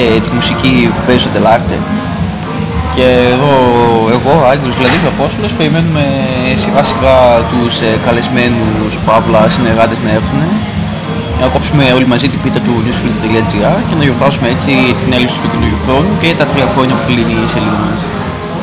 ε, τη μουσική που παίζει στο Τελάρτε. Και εδώ εγώ, ο Άγγελος δηλαδή και ο Απόστολος περιμένουμε σιγά σιγά τους ε, καλεσμένους Παύλα συνεργάτες να έρθουν να κόψουμε όλοι μαζί την πίτα του newsfilm.gr και να γιορτάσουμε έτσι την έλευση του καινούριου χρόνου και τα τρία χρόνια που κλείνει η σελίδα μας.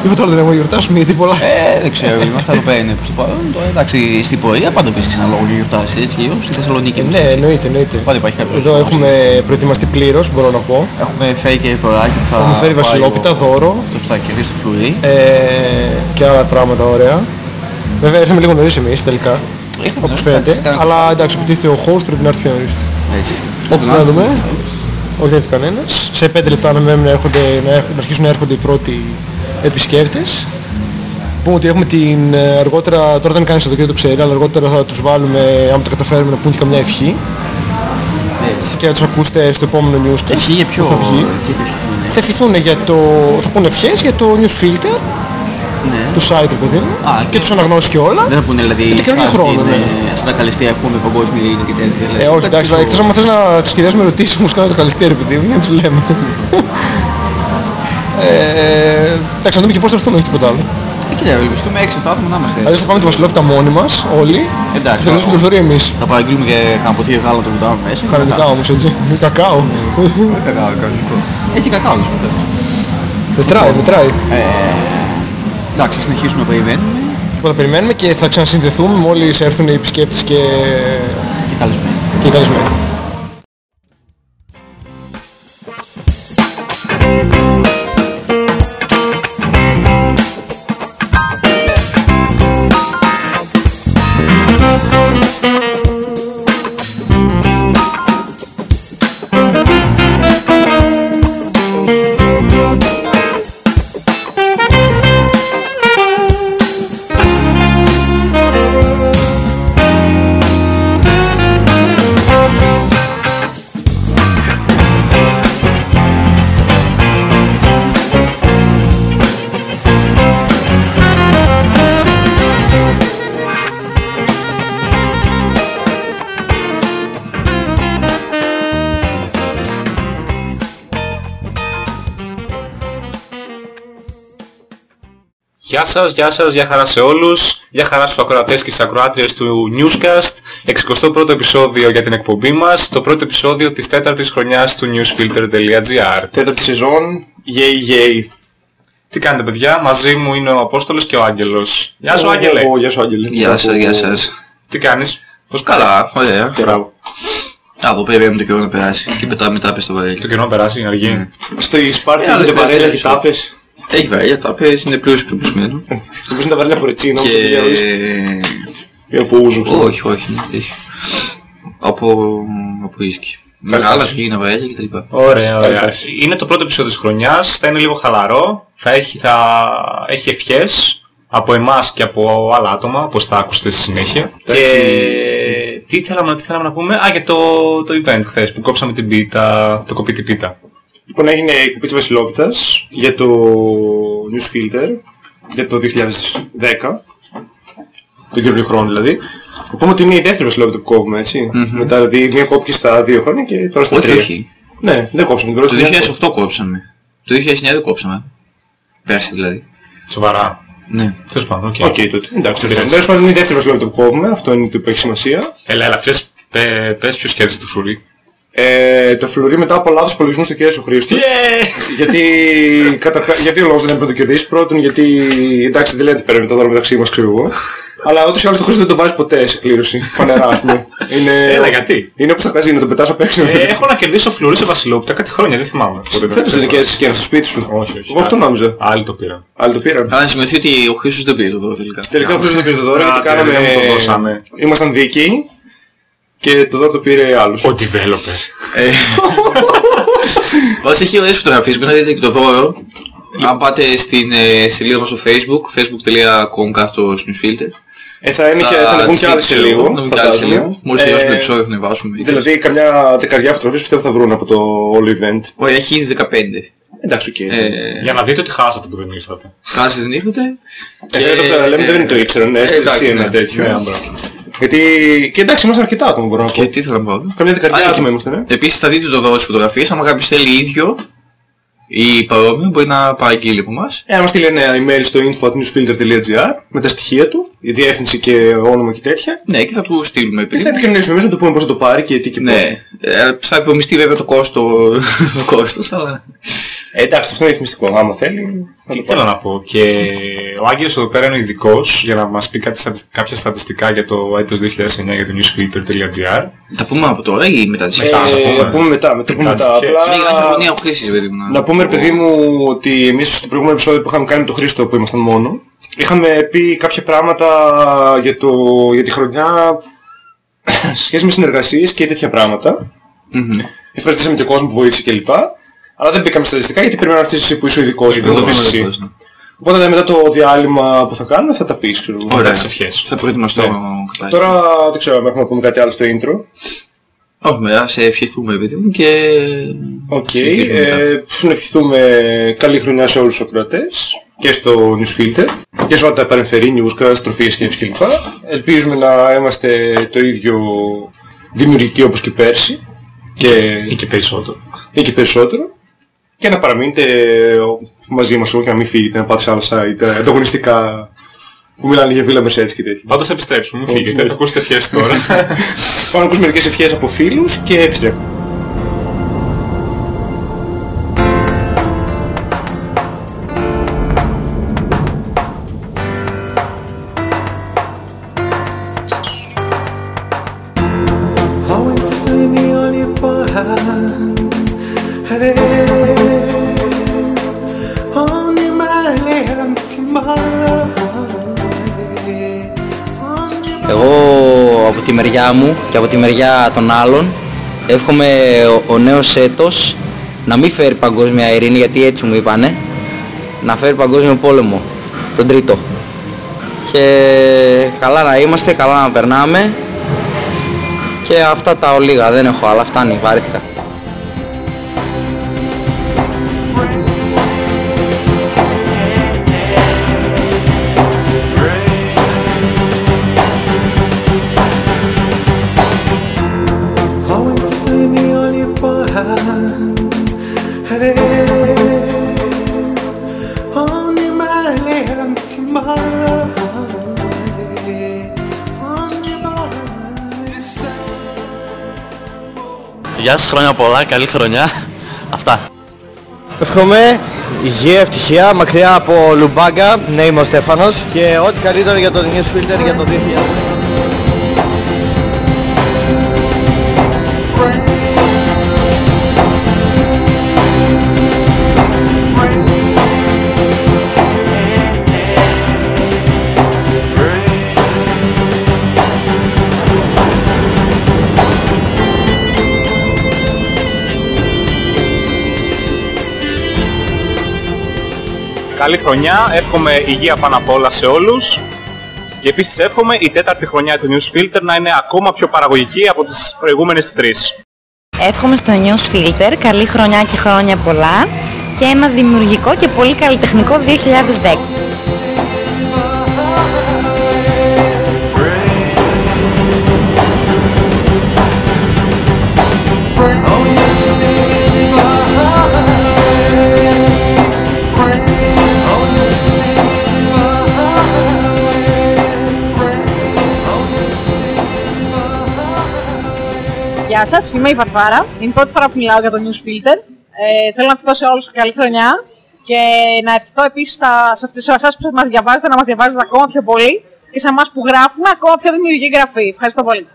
Τίποτα άλλο δεν έχουμε να γιορτάσουμε γιατί πολλά. Ε, δεν ξέρω, είμαστε εδώ πέρα είναι προς το παρόν. Τώρα, εντάξει, στην πορεία πάντα πεις ένα λόγο για γιορτάσει έτσι και στη Θεσσαλονίκη. Ναι, εμείς, έτσι. εννοείται, εννοείται. Πάντα υπάρχει κάποιος Εδώ λόγος. έχουμε προετοιμαστεί πλήρως, μπορώ να πω. Έχουμε φέρει και δωράκι που θα Έχουμε φέρει πάει βασιλόπιτα, ο- δώρο αυτός που θα κερδίσει το φλουρί. ε, και άλλα πράγματα ωραία. Βέβαια ήρθαμε λίγο νωρίς εμείς τελικά, Έχουμε, όπως εντάξει, φαίνεται. κάναμε- Αλλά εντάξει, υποτίθεται ο host πρέπει να έρθει πιο νωρίς. Έτσι. Όπου Να δούμε. Όχι δεν έρθει κανένας. Σε 5 λεπτά να, μένουν να, έρχονται, να, έρχονται- να αρχίσουν να έρχονται οι πρώτοι επισκέπτες. Πούμε ότι έχουμε την ε, αργότερα, τώρα δεν κάνεις εδώ και δεν το ξέρει, αλλά αργότερα θα τους βάλουμε, άμα τα καταφέρουμε, να πούν και καμιά ευχή. Και να τους ακούσετε στο επόμενο newscast. Ευχή για ποιο... που Θα βγει. τι ευχή είναι. Θα ευχηθούν για το... θα πούνε ευχές για το news filter, Ναι. το site ρε παιδί μου, Α, και και- τους αναγνώσεις και όλα. Δεν θα πούνε δηλαδή το καινούριο σαν, χρόνο, την, ναι. ε, σαν τα καλυστία έχουμε παγκόσμια είναι και τέτοια. δηλαδή. Ε, όχι, Κάτι εντάξει, πιο- εκτός άμα θες να τις σχεδιάσουμε ερωτήσεις όμως κάνω το καλυστέρι παιδί μου, για να τους λέμε. ε, εντάξει, να δούμε και πώς θα έρθουν, όχι τίποτα άλλο. Ε, Κοίτα, ευελπιστούμε 6-7 άτομα να είμαστε. Αλλιώς θα πάμε τη βασιλόπιτα μόνοι μας, όλοι, και Εντάξει, θα δώσουμε το λεωφορείο εμείς. θα παραγγείλουμε και κανένα ποτήρι γάλα να το βουτάμε μέσα. Κανονικά όμως, έτσι. Με κακάο. Κακάο, κανονικό. Έχει κακάο δεν σου Μετράει, μετράει. Εντάξει, συνεχίσουμε να περιμένουμε Λοιπόν, θα περιμένουμε και θα ξανασυνδεθούμε μόλις έρθουν οι επισκέπτες και, και καλεσμένοι. και οι καλεσμένοι. Γεια σας, γεια σας, γεια χαρά σε όλους. Γεια χαρά στους ακροατές και στις ακροάτριες του Newscast. 61ο επεισόδιο για την εκπομπή μας. Το πρώτο επεισόδιο της τέταρτης χρονιάς του newsfilter.gr. Τέταρτη σεζόν, γέι γέι. Τι κάνετε παιδιά, μαζί μου είναι ο Απόστολος και ο Άγγελος. Γεια σου Άγγελε. Γεια σου Άγγελε. Γεια σας, γεια σας. Τι κάνεις, πώς Καλά, ωραία. Μπράβο. Α, εδώ περιμένουμε το καιρό να περάσει και μετά μετά πες το βαρέλι. Το καιρό περάσει, είναι αργή. Στο Ισπάρτη Ε, γίνεται άλλες βαρέλα και μέρες, τάπες. Έχει βαρέλια, τα πες, είναι πλήρως εξοπλισμένο. Στο πεις τα βαρέλα από ρετσίνο. Και... Ή από ούζο. ξέρω. Όχι, όχι, όχι. Από... από ίσκι. Μεγάλα, γίνα βαρέλια κτλ. Ωραία, ωραία. Είναι το πρώτο επεισόδιο της χρονιάς, θα είναι λίγο χαλαρό, θα έχει, θα έχει ευχές από εμάς και από άλλα άτομα, όπως θα ακούσετε στη συνέχεια. Και τι θέλαμε, τι θέλαμε να πούμε, α, για το, το event χθες που κόψαμε την πίτα, το κοπεί την πίτα. Λοιπόν, έγινε η κοπή της Βασιλόπιτας για το News Filter για το 2010. Το καινούριο χρόνο δηλαδή. Οπότε ότι είναι η δεύτερη Βασιλόπιτα που κόβουμε, έτσι. Μετά δηλαδή μία κόπηκε στα δύο χρόνια και τώρα στα Όχι, τρία. όχι. Ναι, δεν κόψαμε την Το πρώτη. 2008 κόψαμε. Το 2009 δεν κόψαμε. Πέρσι δηλαδή. Σοβαρά. Ναι. Τέλος πάντων, ok. Ok, τότε. Εντάξει, Τέλος τέλος τέλος πάντων είναι η δεύτερη Βασιλόπιτα που κόβουμε. Αυτό είναι το που έχει σημασία. Έλα, έλα, πες, πε- πες ποιος κέρδισε το φρουρί. Ε, το φλουρί μετά από λάθος υπολογισμούς το κέρδισε ο Χρήστος. γιατί, καταρχά, γιατί ο λόγος δεν έπρεπε να το κερδίσει. Πρώτον, γιατί εντάξει δεν λένε ότι παίρνουμε το δώρο μεταξύ μας, ξέρω εγώ. Αλλά ούτως ή άλλως το Χρήστος δεν το βάζει ποτέ σε κλήρωση. Φανερά, ας πούμε. Είναι, Έλα, γιατί; Είναι όπως τα καζίνο, το πετάς απ' έξω. Ε, έχω να κερδίσω φλουρί σε βασιλόπιτα κάτι χρόνια, δεν θυμάμαι. Φέτος δεν κέρδισες και ένα στο σπίτι σου. Όχι, όχι. Εγώ αυτό νόμιζα. Άλλοι το πήραν. Άλλοι το πήραν. Καλά να σημειωθεί ότι ο Χρήστος δεν πήρε το δώρο τελικά. Τελικά ο Χρήστος δεν πήρε το δώρο Α, γιατί τελικά κάναμε... δεν μου το δώσανε. Ήμασταν δίκαιοι και το δώρο το πήρε άλλος. Ο developer. Ε, Όσοι έχει ωραίες φωτογραφίες, μπορείτε να δείτε και το δώρο. Αν πάτε στην ε, σελίδα μας στο facebook, facebook.com κάθετος newsfilter. Ε, θα είναι και θα ανεβούν και άλλες σε λίγο. Να βγουν και άλλες σε φαντάζομαι. λίγο. Μόλις Ε, τελειώσουμε το επεισόδιο θα ανεβάσουμε. Δηλαδή καμιά δεκαριά φωτογραφίες πιστεύω θα βρουν από το όλο event. Όχι, έχει ήδη 15. Εντάξει, οκ. Ε, Για να δείτε ότι χάσατε που δεν ήρθατε. Κάτσε δεν ήρθατε. Και εδώ το λέμε δεν το ήξερα, ναι, εντάξει, εντάξει, ένα ναι. τέτοιο. Ναι, μπράβο. Γιατί και εντάξει, ήμασταν αρκετά άτομα μπορώ να πω. Και τι ήθελα να πω. Καμιά δεκαριά Α, άτομα είμαστε, ναι. Επίσης θα δείτε το δώρο στις φωτογραφίες, άμα κάποιος θέλει ίδιο, ή παρόμοιο μπορεί να παραγγείλει από εμάς. Ε, να μας στείλει ένα email στο info.newsfilter.gr με τα στοιχεία του, η διεύθυνση και όνομα και τέτοια. Ναι, και θα του στείλουμε. Και Επειδή... θα επικοινωνήσουμε εμείς να του πούμε πώς θα το πάρει και τι και πώς. Ναι, ε, θα υπομειστεί βέβαια το, κόστο, το κόστος, αλλά... Ε, εντάξει, αυτό είναι ρυθμιστικό. Άμα θέλει. θα Τι το θέλω πάρει. να πω. Και ο Άγγελος εδώ πέρα είναι ειδικός για να μας πει κάτι, στατι- κάποια στατιστικά για το έτος 2009 για το newsfilter.gr. Τα πούμε από τώρα ή μετά τις Μετά, ευχές. θα Ε, πούμε. να πούμε μετά. μετά, πούμε Μετά μετά. τις Απλά- Ναι, για να έχει αγωνία χρήσης, παιδί μου. Να πούμε, ρε παιδί μου, ότι εμείς στο προηγούμενο επεισόδιο που είχαμε κάνει με τον Χρήστο που ήμασταν μόνο, είχαμε πει κάποια πράγματα για, το, για τη χρονιά σε σχέση με συνεργασίες και τέτοια πράγματα. Μμμ. Ευχαριστήσαμε και κόσμος που βοήθησε κλπ. Αλλά δεν μπήκαμε στατιστικά γιατί περιμέναμε αυτές εσύ που είσαι ο ειδικός, γιατί δεν το πεις Εγώ εσύ. είμαι εδώ, Οπότε ναι, μετά το διάλειμμα που θα κάνουμε θα τα πεις, ξέρω εγώ. Ωραία. τις ευχές. Θα προετοιμαστώ Ναι. κατάλληλα. Τώρα δεν ξέρω αν έχουμε να πούμε κάτι άλλο στο intro. Όχι, μετά σε ευχηθούμε, παιδί μου, και... Οκ. συνεχίζουμε μετά. Ε, να ευχηθούμε καλή χρονιά σε όλους τους ακροατές και στο Newsfilter και σε όλα τα παρεμφερή newscast, τροφίες σκέψεις κλπ. Ελπίζουμε να είμαστε το ίδιο δημιουργικοί όπως και πέρσι και, Ή και περισσότερο. ή και περισσότερο και να παραμείνετε μαζί μας εγώ και να μην φύγετε να πάτε σε άλλα site ε, ανταγωνιστικά που μιλάνε για Villa Mercedes και τέτοια. Πάντως θα επιστρέψουμε, μην Όχι, φύγετε, ναι. θα ακούσετε ευχές τώρα. Πάμε να ακούσουμε μερικές ευχές από φίλους και επιστρέφουμε. Hawasani olipahan Hey Εγώ από τη μεριά μου και από τη μεριά των άλλων εύχομαι ο, ο νέος έτος να μην φέρει παγκόσμια ειρήνη γιατί έτσι μου είπανε να φέρει παγκόσμιο πόλεμο τον τρίτο. Και καλά να είμαστε, καλά να περνάμε και αυτά τα ολίγα δεν έχω άλλα φτάνει, βαρύθηκα Γεια σας, χρόνια πολλά, καλή χρονιά. Αυτά. Εύχομαι υγεία, ευτυχία, μακριά από Λουμπάγκα, ναι είμαι ο Στέφανος και ό,τι καλύτερο για το Newsfilter για το 2000. Καλή χρονιά, εύχομαι υγεία πάνω απ' όλα σε όλους. Και επίσης εύχομαι η τέταρτη χρονιά του Newsfilter να είναι ακόμα πιο παραγωγική από τις προηγούμενες τρεις. Εύχομαι στο News Filter καλή χρονιά και χρόνια πολλά και ένα δημιουργικό και πολύ καλλιτεχνικό 2010. Γεια σας, είμαι η Βαρβάρα. Είναι η πρώτη φορά που μιλάω για το News Filter. Ε, θέλω να ευχηθώ σε όλους καλή χρονιά και να ευχηθώ επίσης σε εσάς που μας διαβάζετε να μας διαβάζετε ακόμα πιο πολύ και σε εμάς που γράφουμε ακόμα πιο δημιουργική γραφή. Ευχαριστώ πολύ.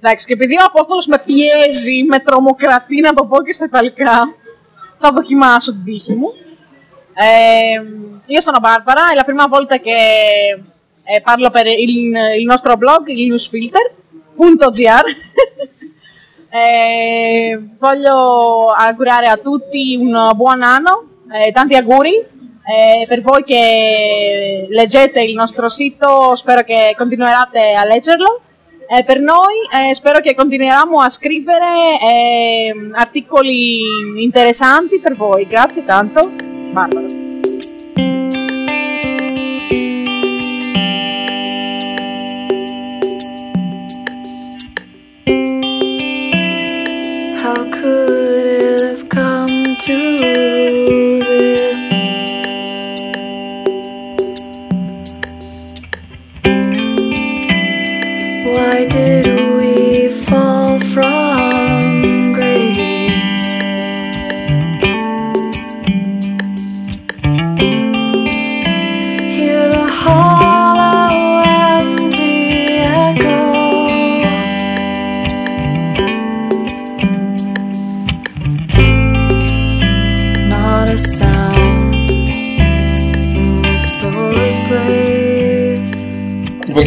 Εντάξει, και επειδή ο Απόστολος με πιέζει, με τρομοκρατεί να το πω και στα Ιταλικά, θα δοκιμάσω την τύχη μου. Eh, io sono Barbara, è la prima volta che eh, parlo per il, il nostro blog, il newsfilter.gr. Eh, voglio augurare a tutti un buon anno, eh, tanti auguri. Eh, per voi che leggete il nostro sito, spero che continuerete a leggerlo. Eh, per noi eh, spero che continueremo a scrivere eh, articoli interessanti per voi. Grazie tanto. Barbara.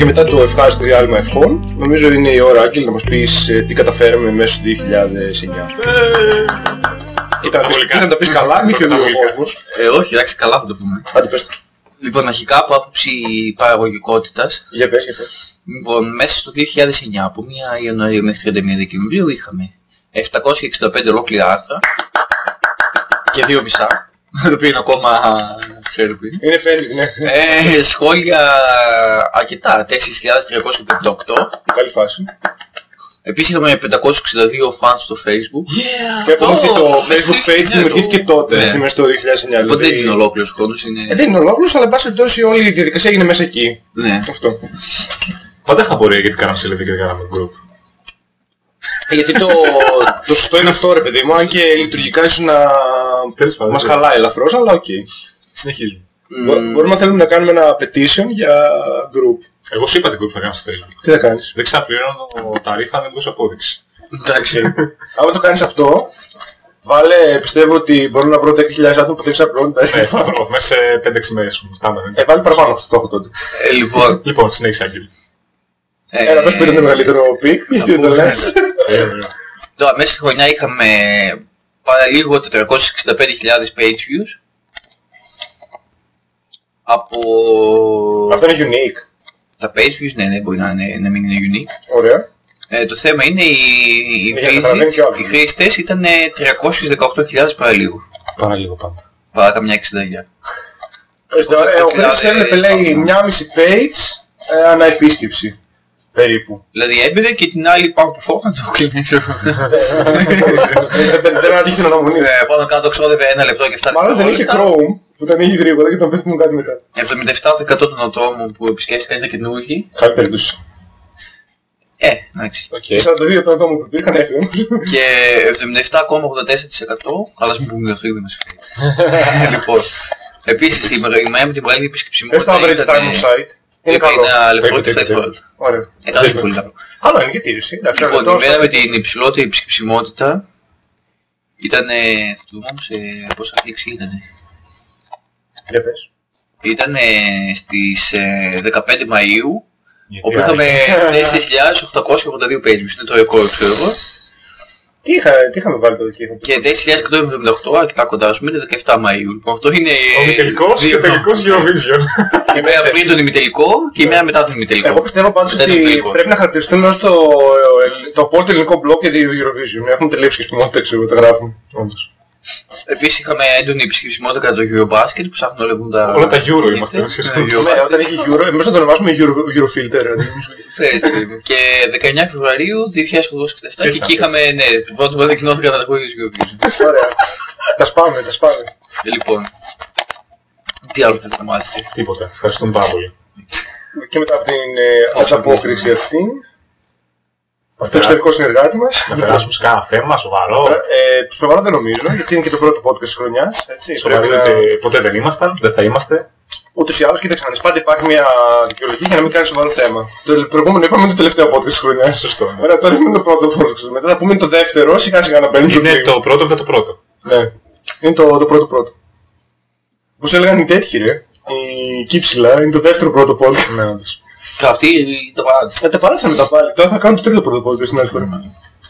Και μετά το ευχάριστο διάλειμμα ευχών, νομίζω είναι η ώρα Άγγελ να μας πεις ε, τι καταφέραμε μέσα στο 2009. Κοίτα, να πεις- κοίτα να τα πεις καλά, μη θεωρεί ο κόσμος. Ε, όχι, εντάξει, καλά θα το πούμε. Άντε πες το. Λοιπόν, αρχικά από άποψη παραγωγικότητας, Για πες, για πες. λοιπόν, μέσα στο 2009, από 1 Ιανουαρίου μέχρι 31 Δεκεμβρίου, είχαμε 765 ολόκληρα άρθρα και δύο μισά. Το οποίο είναι ακόμα, ξέρω που είναι. Είναι φέρνει, ναι. Ε, σχόλια αρκετά, 4.378. Καλή φάση. Επίσης είχαμε 562 fans στο facebook. Και ακόμα ότι το Αυτό, Facebook ναι, page το- δημιουργήθηκε τότε, ναι. έτσι, μέσα στο 2009. Οπότε δεν δηλαδή- είναι ολόκληρος χρόνος, Ε, είναι... δεν είναι ολόκληρος, αλλά εν πάση περιπτώσει όλη η διαδικασία έγινε μέσα εκεί. Ναι. Αυτό. Πάντα είχα απορία γιατί κάναμε σελίδα και δεν κάναμε group. Ε, Γιατί το, το σωστό είναι αυτό ρε παιδί μου, αν και λειτουργικά ίσως να Τέλος πάντων. μας χαλάει ελαφρώς, αλλά οκ. Συνεχίζουμε. Μπο- Μπορούμε να θέλουμε να κάνουμε ένα petition για group. Εγώ σου είπα την group θα κάνω στο facebook. Τι θα κάνεις; Δεν ξαπληρώνω ταρίφα, δεν δώσω απόδειξη. Εντάξει. Άμα το κάνεις αυτό, βάλε, πιστεύω ότι μπορώ να βρω 10.000 άτομα που δεν ξαπληρώνουν τα Ναι, θα ρήφα. βρω. Μέσα σε 5-6 μέρες μου. Στάνταρ. είναι. Ε, βάλει παραπάνω αυτό το έχω τότε. Ε, λοιπόν, Λοιπόν, συνέχισε Άγγελ. ε, Έλα, πες που ήταν το μεγαλύτερο peak, γιατί δεν το πούμε. λες. Ε, ωραία. Τώρα, μέσα στη χρονιά είχαμε παραλίγο 465.000 page views. Από Αυτό είναι unique. τα page views, ναι, δεν μπορεί να, είναι, να μην είναι unique. Ωραία. Ε, το θέμα είναι οι, οι, Για να καταλαβαίνει και ο χρήστες, οι άλλος. χρήστες ήταν 318.000 παραλίγο. Πάρα λίγο πάντα. Παρά καμιά 60. Ορίστε, ε, Ο Χρήστος Δηλαδή, έβλεπε λέει μια μισή page ε, ανά επίσκεψη. Περίπου. Δηλαδή έμπαινε και την άλλη πάνω που φόρμα το κλείνει. Δεν- Δεν άτυχε την αναμονή. Ε, πάνω κάτω ξόδευε ένα λεπτό και 7 Μάλλον δεν είχε δευτερόλεπτα. Chrome που ήταν είχε γρήγορα και τον πέφτουν κάτι μετά. 77% των ατόμων που επισκέφθηκαν ήταν καινούργοι. Καλή περίπτωση. Ε, εντάξει. Και 42 των ατόμων που υπήρχαν έφυγαν. Και 77,84% αλλά ας μην πούμε αυτό γιατί δεν μας φαίνεται. Λοιπόν, επίσης η μερα- η μέρα με την μεγαλύτερη Πες επισκεψιμότητα το average ήταν... time on site. Είναι Είπε καλό. ένα λεπτό Το και είπε, 7 το είπε. δευτερόλεπτα. Ωραία. Ε, καλό είναι πολύ καλό. Καλό είναι και τήρηση. Εντάξει, Λοιπόν, ένα η λεπτό, μέρα με στο- την υψηλότερη επισκεψιμότητα ήταν, θα το δούμε σε πόσα κλικς ήταν. Για πες. Ήταν στις ε, 15 Μαΐου, Γιατί όπου είχαμε άλλη. 4.882 pages, είναι το ρεκόρ ξέρω εγώ. Τι, είχα, τι είχαμε βάλει τότε εκεί. Και 4.178, αρκετά κοντά σου, είναι 17 Μαΐου. Λοιπόν, αυτό είναι Ο μητελικός και δύο- ο τελικός Eurovision. η μέρα πριν τον ημιτελικό και η μέρα μετά τον ημιτελικό. Εγώ πιστεύω πάντως Μετά τον ότι τελικό. πρέπει να χαρακτηριστούν ως το, το απόλυτο ελληνικό μπλοκ και το Eurovision. Έχουν τελείψει και σπιμότητα, ξέρω, τα γράφουν. Όντως. Επίσης είχαμε έντονη επισκεψιμότητα κατά το Eurobasket που ψάχνουν να βλέπουν τα... Όλα τα Euro γίνεται. είμαστε, Ναι, ξέρεις. Eurobasket. Ναι, όταν έχει Euro, εμείς θα το ονομάσουμε Euro, Eurofilter. Έτσι. Και 19 Φεβρουαρίου 2067 και Τσέστα, εκεί είχαμε, ναι, το πρώτο που ανακοινώθηκαν τα τραγούδια του Eurovision. Ωραία. τα σπάμε, τα σπάμε. Ε, Λοιπόν, τι άλλο θέλετε να μάθετε; Τίποτα. Ευχαριστούμε πάρα πολύ. Και μετά από την ε, ανταπόκριση αυτή, Να το εξωτερικό συνεργάτη μας. να περάσουμε σε κάνα θέμα, σοβαρό. Ε, σοβαρά δεν νομίζω, γιατί είναι και το πρώτο podcast της χρονιάς. Έτσι, Σοβαροί πρέπει να- ούτε ποτέ δεν ήμασταν, δεν θα είμαστε. Ούτως ή άλλως, κοίταξε να δεις, πάντα υπάρχει μια δικαιολογία για να μην κάνει σοβαρό θέμα. Το προηγούμενο είπαμε είναι το τελευταίο podcast της χρονιάς. Σωστό. ναι. Ωραία, τώρα είναι το πρώτο podcast. Μετά θα πούμε είναι το δεύτερο, σιγά σιγά να μπαίνουμε στο Είναι κλίμα. το πρώτο μετά το πρώτο. Ναι. Είναι το, το πρώτο πρώτο. Όπως έλεγαν οι τέτοιοι ρε, η Κύψιλα είναι το δεύτερο πρώτο podcast. Ναι, όντως. Και αυτή το παράδειγμα. Ε, τα παράτησαμε τα πάλι. Τώρα θα κάνω το τρίτο πρώτο podcast την άλλη φορά.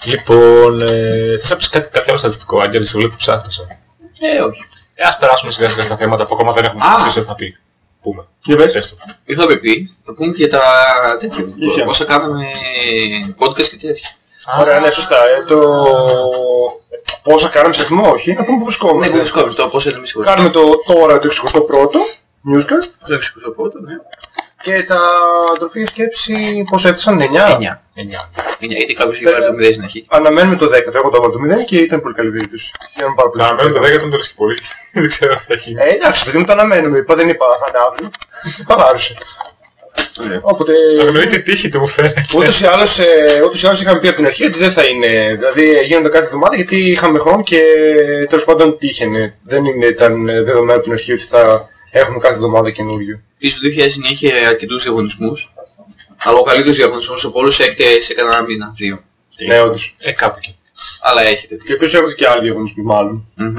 Λοιπόν, ε, θες να πεις κάτι, κάποιο άλλο στατιστικό, Άγγελ, σε βλέπω που ψάχνεις. ε. Ε, όχι. Ε, ας περάσουμε σιγά σιγά στα θέματα που ακόμα δεν έχουμε Α. αποφασίσει ότι θα πει. Πούμε. Για πες. Πες το. Είχαμε πει, θα πούμε και τα τέτοια. ποια; Πόσα κάναμε podcast και τέτοια. Ωραία, ναι, σωστά. Ε, το... Πόσα κάναμε σε αριθμό, όχι. Να πούμε που Ναι, βρισκόμαστε. που βρισκόμαστε τώρα, πόσα λέμε σίγουρα. Κάνουμε το τώρα το 61ο newscast Το 61ο, ναι. Και τα τροφή σκέψη πόσο έφτασαν 9. 9. Εννιά. 9, γιατί κάποιος είχε βάλει το 0 στην αρχή. Αναμένουμε το 10, εγώ το έβαλα το 0 και ήταν πολύ καλή περίπτωση. Χαίρομαι πάρα πολύ. Να μένω το 10 τον το λες και πολύ. Δεν ξέρω τι θα γίνει. Ε, εντάξει, παιδί μου το αναμένουμε. Είπα δεν είπα θα είναι αύριο. Χαλάρωσε. Ωραία. Οπότε. Αγνοεί τη τύχη του μου φαίνεται. Ούτως ή άλλως, ε, ούτως ή άλλως είχαμε πει από την αρχή ότι δεν θα είναι. Δηλαδή γίνονται κάθε εβδομάδα γιατί είχαμε χρόνο και τέλος πάντων τύχαινε. Δεν είναι, ήταν δεδομένο από την αρχή ότι θα έχουμε κάθε εβδομάδα καινούριο. Ίσως το 2009 είχε αρκετούς διαγωνισμούς. Αλλά ο καλύτερος διαγωνισμός από όλους έχετε σε κανένα μήνα, δύο. Ναι, όντως. Ε, κάπου εκεί. Αλλά έχετε. Και επίσης έχουν και άλλοι διαγωνισμοί μάλλον. Μμμ.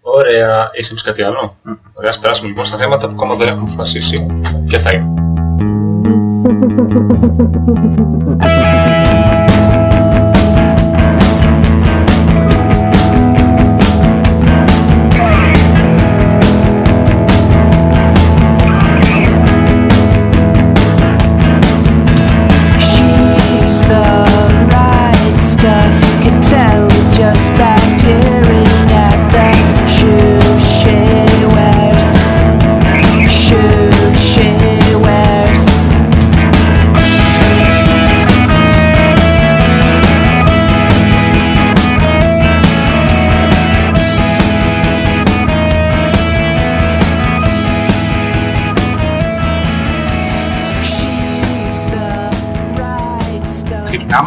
Ωραία. Είσαι εμείς κάτι άλλο; Ωραία, ας περάσουμε λοιπόν στα θέματα που ακόμα δεν έχουμε αποφασίσει. Ποια θα είναι;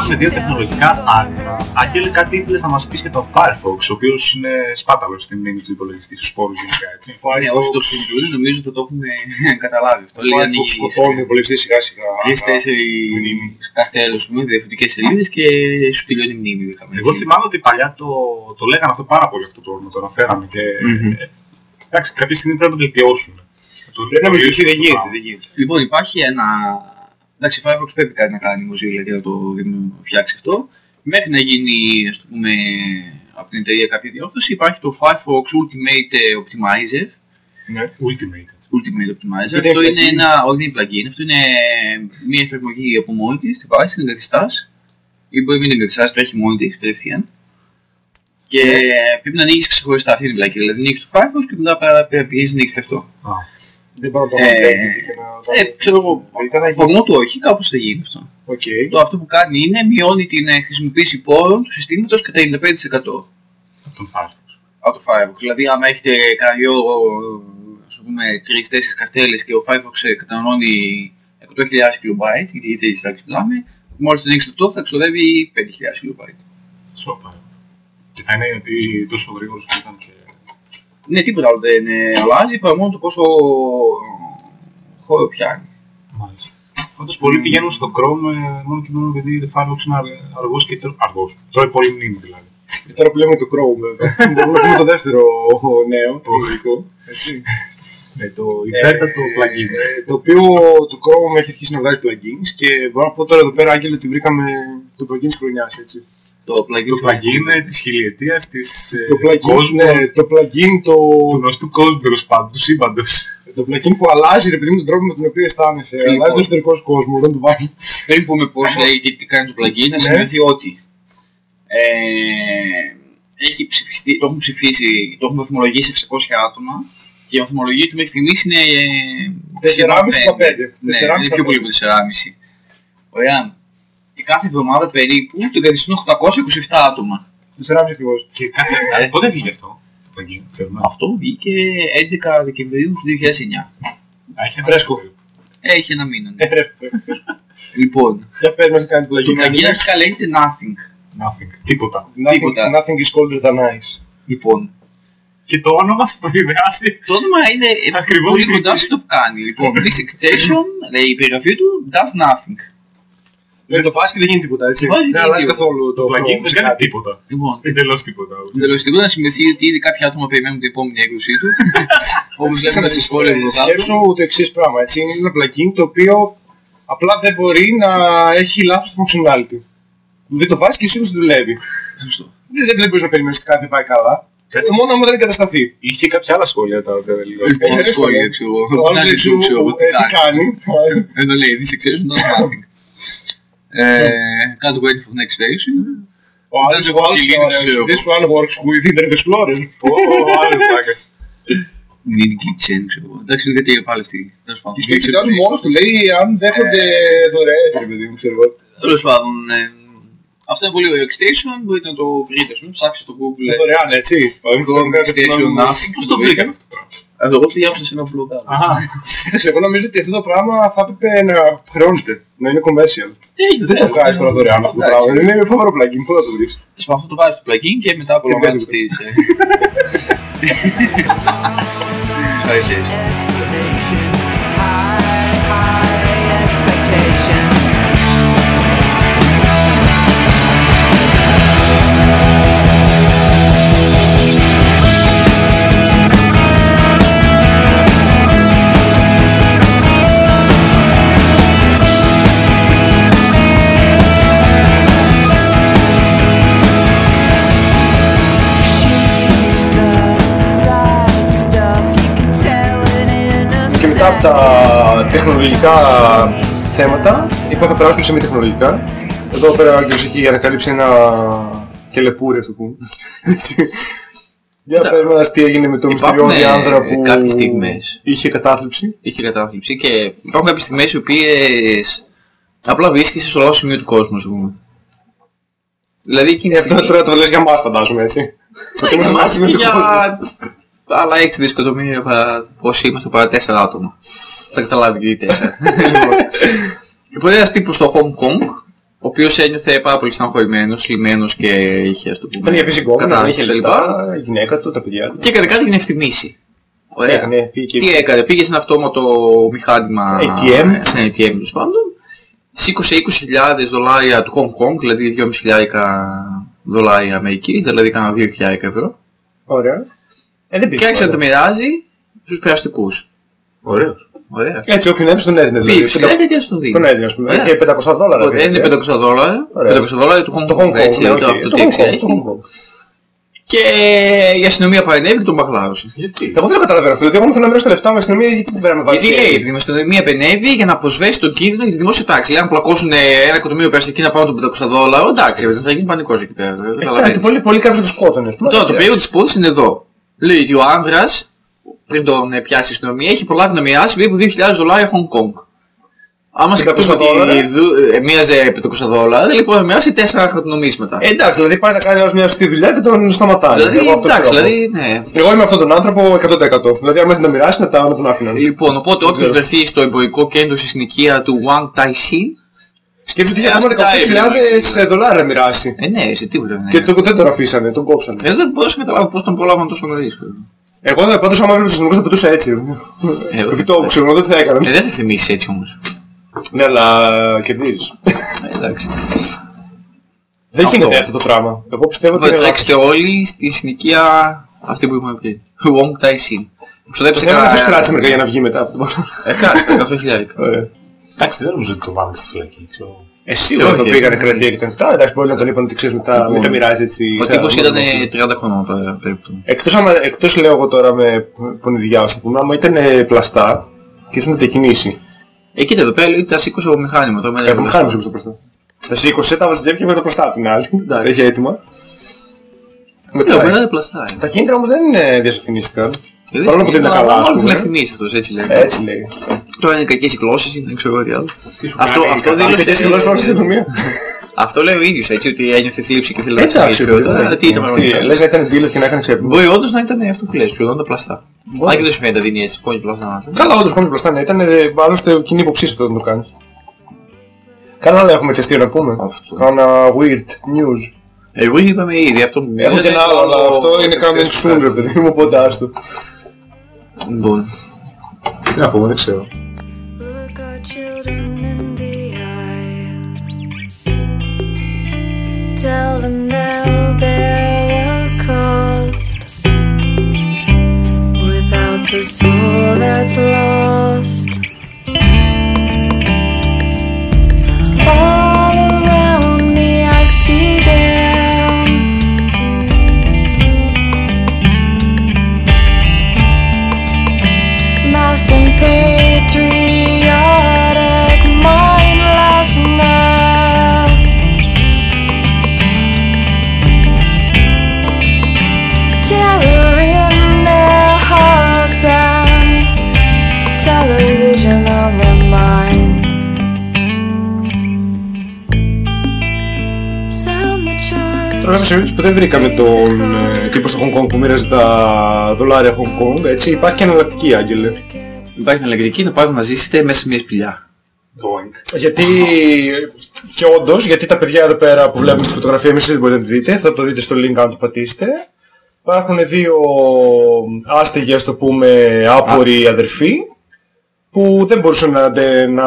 Ξεκινάμε με δύο τεχνολογικά άρθρα. Άγγελε, κάτι ήθελες να μας πεις για το Firefox, ο οποίος είναι σπάταλος στη μνήμη του υπολογιστή στους σπόρους γενικά, έτσι. Ναι, όσοι το χρησιμοποιούν νομίζω θα το έχουν καταλάβει αυτό. Το Λέει Firefox ανοίγεις σκοτώνει ο υπολογιστή σιγά σιγά. τρεις τέσσερις καρτέλες με διαφορετικές σελίδες και σου τελειώνει η μνήμη. είχαμε. Εγώ θυμάμαι ότι παλιά το, το λέγανε αυτό πάρα πολύ αυτό το πρόβλημα, το αναφέραμε και. Μμμ. ε, εντάξει, κάποια στιγμή πρέπει να το βελτιώσουν. Το Πρέπει να βελτιωθεί, δεν αυτό το γίνεται. πράγμα. δεν γίνεται. Λοιπόν, υπάρχει ένα. Εντάξει, Firefox πρέπει κάτι να κάνει η Mozilla και να το δημ- φτιάξει αυτό. Μέχρι να γίνει, ας το πούμε, από την εταιρεία κάποια διόρθωση, υπάρχει το Firefox Ultimate ε, Optimizer. Ναι, Ultimate. έτσι. Ultimate Optimizer. Είναι Αυτό είναι plugin. ένα. Όχι, είναι plugin. Αυτό είναι μια εφαρμογή από μόνη της. Τη βάζει, την εγκαθιστάς. Ή μπορεί να μην την εγκαθιστάς, τρέχει μόνη της κατευθείαν. Και πρέπει να ανοίξει ξεχωριστά αυτή την plugin. Δηλαδή, ανοίξει το Firefox και μετά πηγαίνει να ανοίξει και αυτό. Α, Δεν μπορώ να το Ε, κάνω και να Ε, ξέρω εγώ, Τελικά θα από γίνει. μόνο του όχι, κάπως θα γίνει αυτό. Οκ. Το αυτό που κάνει είναι μειώνει την ε, χρησιμοποίηση πόρων του συστήματος κατά 95% από τον Firefox. από το Firefox. Δηλαδή, άμα έχετε κανένα ας πούμε, 3-4 καρτέλες και ο Firefox ε, καταναλώνει 100.000 KB, γιατί είτε η τάξη μιλάμε, μόλις τον έχεις αυτό θα ξοδεύει 5.000 KB. Σώπα. Και θα είναι ότι τόσο γρήγορος που ήταν και. Ναι, τίποτα άλλο δεν ε, αλλάζει παρά μόνο το πόσο χώρο πιάνει. Μάλιστα. Πάντω πολλοί πηγαίνουν στο Chrome ε, μόνο και μόνο επειδή το Firefox είναι αργός και τρώ... αργός. Τρώει πολύ μνήμη δηλαδή. Και τώρα που λέμε το Chrome, βέβαια. Μπορούμε να πούμε το δεύτερο νέο, το ελληνικό. έτσι. Ναι, το υπέρτατο plugin. Ε, το οποίο το Chrome έχει αρχίσει να βγάζει plugins και μπορώ να πω τώρα εδώ πέρα, Άγγελε, ότι βρήκαμε το plugin της χρονιάς, έτσι. Το plugin, Το plugin της χιλιετίας της Το plugin, κόσμου, ναι, το plugin το, του γνωστού κόσμου τέλος πάντων, του σύμπαντος. το plugin που αλλάζει, ρε παιδί μου, τον τρόπο με τον οποίο αισθάνεσαι. Λοιπόν. Αλλάζει το εσωτερικός σου κόσμος, δεν το βάλει. Πριν πούμε πώς λέει και τι κάνει το plugin, να Ναι. σημειωθεί ότι ε, έχει ψηφιστεί, το έχουν ψηφίσει, το έχουν βαθμολογήσει 600 άτομα και η βαθμολογία του μέχρι στιγμής είναι. ε, 4,5 σχεδόν στα πέντε. 5. Ναι, 4,5 είναι στα πιο πολύ από 4,5. Ωραία. Και κάθε εβδομάδα περίπου τον καθιστούν 827 άτομα. 4,5 ακριβώς. Και κάτσε, Ε. πότε βγήκε αυτό το plugin, ξέρουμε. Αυτό βγήκε 11 Δεκεμβρίου του 2009. Α, Έχει ένα Φρέσκο. περίπου. Έχει ένα μήνα. ναι. Ε, φρέσκο, φρέσκο. Λοιπόν, Για πες μας τι κάνει το το plugin. plugin Άγγελε. αρχικά λέγεται Nothing. Nothing. Τίποτα. Nothing, τίποτα. nothing is colder than ice. Λοιπόν, Και το όνομα σου προειδεάσει. Το όνομα είναι Ακριβώς πολύ τι κοντά σε αυτό που κάνει. Λοιπόν, this extension, λέει η περιγραφή του, does nothing. Δεν το φας και δεν γίνει τίποτα, έτσι. Βάζει Δεν τίποτα. αλλάζει καθόλου το Το plugin Chrome δεν σε κάνει κάτι. τίποτα. Λοιπόν, Εντελώ τίποτα. εντελώ τίποτα να σημειωθεί ότι ήδη κάποια άτομα περιμένουν την επόμενη έκδοση του. Όπως λέμε Κοίταξε, στη σχόλια εδώ κάτω. Σκέψου το εξής πράγμα. Έτσι. Είναι ένα plugin το οποίο απλά δεν μπορεί να έχει λάθος functionality. Δεν το βάζει και σίγουρα δεν δουλεύει. Σωστό. Δεν, δεν, δεν μπορεί να περιμένεις ότι κάτι δεν πάει καλά. Κάτσε. Μόνο άμα δεν εγκατασταθεί. Είχε κάποια άλλα σχόλια τα οποία λίγο. Έχει ωραία σχόλια, σχόλια. ξέρω εγώ. Ο άλλος Κάνει λέει σου, σου, ξέρω εγώ, τι ε, τι κάνει. κάνει. Εδώ λέει, this extension does nothing. Ε, Κάτω waiting for next version. Ο άλλος εγώ ο άλλος, τι γίνεται, ε, ξέρω This one works with Internet Explorer. Ω, άλλο πλάκας. Need kitchen, ξέρω εγώ. Εντάξει, είναι γιατί πάλι αυτή. Τέλος πάντων. Και σκέφτεται άλλο μόνος του λέει αν δέχονται δωρεές, ρε παιδί μου, ξέρω εγώ. Τέλος πάντων, ε, αυτό είναι πολύ ωραίο extension. Μπορείτε να το βρείτε, ας πούμε, ψάξτε στο Google. Είναι δωρεάν, έτσι. Chrome extension nothing. Πώς το βρήκατε αυτό το πράγμα; Αυτό εγώ το διάβασα σε ένα blog. άλλο. Αχα. Κοίταξε, Εγώ νομίζω ότι αυτό το πράγμα θα έπρεπε να χρεώνεται, να είναι commercial. Ε, Δεν το βγάζεις τώρα δωρεάν αυτό το Εντάξει. πράγμα. Είναι φοβερό plugin, πού θα το βρεις; Τέλος πάντων, αυτό το βάζεις στο plugin και μετά απολαμβάνεις βγάζεις τις... τεχνολογικά θέματα, ή που θα περάσουμε σε μη τεχνολογικά. Εδώ πέρα ο Άγγελος έχει ανακαλύψει ένα κελεπούρι, ας το πούμε. Έτσι. Για πες μας τι έγινε με τον Υπάρχουν, μυστηριώδη ε, άνδρα που κάποιες στιγμές. είχε κατάθλιψη. Είχε κατάθλιψη και υπάρχουν κάποιες στιγμές οι οποίες απλά βρίσκεσαι στο λάθος σημείο του κόσμου, ας πούμε. Δηλαδή εκείνη τη Αυτό στιγμή- τώρα το λες για μας φαντάζομαι έτσι. Ότι Ναι, είμαστε για στο μας σημείο και του κόσμου. Για άλλα 6 δισεκατομμύρια παρά όσοι είμαστε παρά 4 άτομα. Θα καταλάβει και οι 4. λοιπόν, λοιπόν, ένας τύπος στο Hong Kong, ο οποίος ένιωθε πάρα πολύ στεναχωρημένος, λιμένος και είχε ας το πούμε Ήταν για φυσικό, δεν κατάθλιψη είχε κτλ. λεφτά, η γυναίκα του, τα παιδιά του. Και έκανε κάτι για να ευτιμήσει. Ωραία. Έκανε, πήγε Τι έκανε, πήγε σε ένα αυτόματο μηχάνημα ATM. σε ένα ATM τέλος πάντων, σήκωσε 20.000 δολάρια του Hong Kong, δηλαδή 2.500 δολάρια Αμερικής, δηλαδή κάνα 2.000 ευρώ, Ωραία. Ε, δεν πήγε. και άρχισε να τα ωραία. μοιράζει στους περαστικούς. Ωραίος. Ωραία. Έτσι, όποιον έφυγε τον έδινε. Πήγε Δηλαδή. φυσικά και στον δίνει. Τον έδινε, ας πούμε. Ωραία. Είχε 500 δόλαρα. Οπότε δηλαδή, έδινε ε. 500 δολάρια, Ωραία. 500 δολάρια του Hong Το Kong, Hong Kong, έτσι, ναι, το οκ. αυτό Το τι Hong έξερε Kong, έχει. το Hong Kong. Και η αστυνομία παρενέβη και τον μπαγλάρωσε. Γιατί; Εγώ δεν το καταλαβαίνω αυτό. Δηλαδή, εγώ θέλω να μοιράσω τα λεφτά μου στην αστυνομία γιατί δεν πρέπει να με βάλει. Γιατί λέει, επειδή η αστυνομία επενέβη για να αποσβέσει τον κίνδυνο για τη δημόσια τάξη. Λέει, αν πλακώσουν ένα εκατομμύριο περαστική να πάρουν τον 500 δόλαρα, εντάξει, ρε, θα γίνει πανικός εκεί πέρα. δεν Κάτι καταλαβαίνεις. πολύ, πολύ κάποιος το σκότωνε. ας πούμε. Τώρα το περίοδο της πόλη είναι εδώ. Λέει ότι ο άνδρας, πριν τον ε, πιάσει η αστυνομία, έχει προλάβει να μοιράσει περίπου 2.000 δολάρια Hong Kong. Άμα 500 σκεφτούμε ότι δόλαρα. δου- ε, μοίραζε 500 δόλαρα, δεν λοιπόν να μοιράσει 4 χαρτονομίσματα. Ε, εντάξει, δηλαδή πάει να κάνει άλλο μια σωστή δουλειά και τον σταματάει. δηλαδή, Εγώ αυτό εντάξει, ξέρω. δηλαδή, ναι. Εγώ είμαι αυτόν τον άνθρωπο 100%. Δηλαδή, αν δεν τα μοιράσει, μετά να τον άφηναν. Λοιπόν, οπότε όποιος ξέρω. βρεθεί στο εμπορικό κέντρο στη συνοικία του Wang Tai-sin, Σκέψου ότι Ε, είχε ακόμα αυτά τα 18.000 δολάρια να μοιράσει. ε, ναι, σε τίποτα δεν Και είναι. το, δεν τον αφήσανε, τον κόψανε. Ε, δεν μπορούσα να καταλάβω πώς τον πρόλαβαν τόσο νωρίς. Εγώ πάντως, άμα έβλεπε του αστυνομικού, θα πετούσα έτσι. Ε, Επί το ξέρω, δεν θα έκανα. Ε, δεν θα θυμίσεις έτσι όμως. Ναι, αλλά κερδίζεις. εντάξει. Δεν Αυτό. γίνεται αυτό το πράγμα. Εγώ πιστεύω ότι Οπότε είναι τρέξτε όλοι στη συνοικία αυτή που είπαμε πριν. Wong Tai-sin. Το Ξοδέψτε θέμα είναι ποιος κανένα- κράτησε μερικά για να βγει μετά. Ε, κράτησε 18.000. Ωραία. Εντάξει, δεν νομίζω ότι το βάλουν στη φυλακή. Ξέρω. Ε, σίγουρα τον όχι, πήγανε όχι. κρατία και τον κοιτά. Εντάξει, μπορεί να τον είπαν ότι ξέρεις μετά, μην τα μοιράζει έτσι. Ο σαν- τύπος μόνο ήταν μόνο. 30 χρονών πέρα- περίπου. Εκτός, άμα, εκτός λέω εγώ τώρα με πονηριά, ας το πούμε, άμα ήταν ε, πλαστά και ήθελε να διακινήσει. Ε, κοίτα εδώ πέρα λέει ότι τα σήκωσε από μηχάνημα. Τώρα με Ε, από χάνει το πλαστά. Τα σήκωσε, τα βάζει στην τσέπη και με τα πλαστά από την άλλη. Τα είχε έτοιμα. Μετά Μετράει. μετά δεν πλαστάει. Τα κίνητρα όμως δεν είναι διασαφηνίστηκαν. Ε, Παρόλο που δεν είναι καλά, ας Μάλλον πούμε. θα εκτιμήσει αυτός, έτσι λέει. Έτσι λέει. Τώρα είναι κακές οι γλώσσες, δεν ξέρω τι άλλο. Τι σου Αυτό, κάνει, αυτό κατά- δήλωσε. τέτοιες γλώσσες πάνω στην αστυνομία. Αυτό λέει ο ίδιος έτσι, ότι ένιωθες θλίψη και θέλεις να Εντάξει, εξηγήσει ρε, τώρα. ναι. Τι ήταν Τι, πραγματικά. Λες να ήταν dealer και να έκανε ξέπλυμα. Μπορεί όντως να ήταν αυτό που λες, πληρώνουν τα πλαστά. Αν και δεν σου φαίνεται να δίνει έτσι πόνοι πλαστά. Καλά, όντως κόμμα πλαστά, ναι. Ήταν ε, άλλωστε κοινή υποψήφια αυτό να το κάνεις. Κάνα άλλο έχουμε έτσι αστείο να πούμε. Αυτό. Κάνα weird news. Εγώ είπαμε ήδη αυτό που Έχω και ένα άλλο, αλλά αυτό είναι coming soon, ρε παιδί μου, οπότε άστο. Λοιπόν, Τι να πούμε, δεν ξέρω. Tell them they'll bear the cost. Without the soul that's lost. Charge. Τώρα λέμε σε περίπτωση που δεν βρήκαμε τον ε, τύπο στο Hong Kong που μοίραζε τα δολάρια Hong Kong, έτσι, υπάρχει και εναλλακτική, Άγγελε. υπάρχει εναλλακτική να πάρει να ζήσετε μέσα σε μια σπηλιά. Γιατί, και όντως, γιατί τα παιδιά εδώ πέρα που βλέπουμε στη φωτογραφία, εμείς δεν μπορείτε να τη δείτε, θα το δείτε στο link αν το πατήσετε. Υπάρχουν δύο άστεγοι, ας το πούμε, άποροι αδερφοί, που δεν μπορούσαν να, αντε- να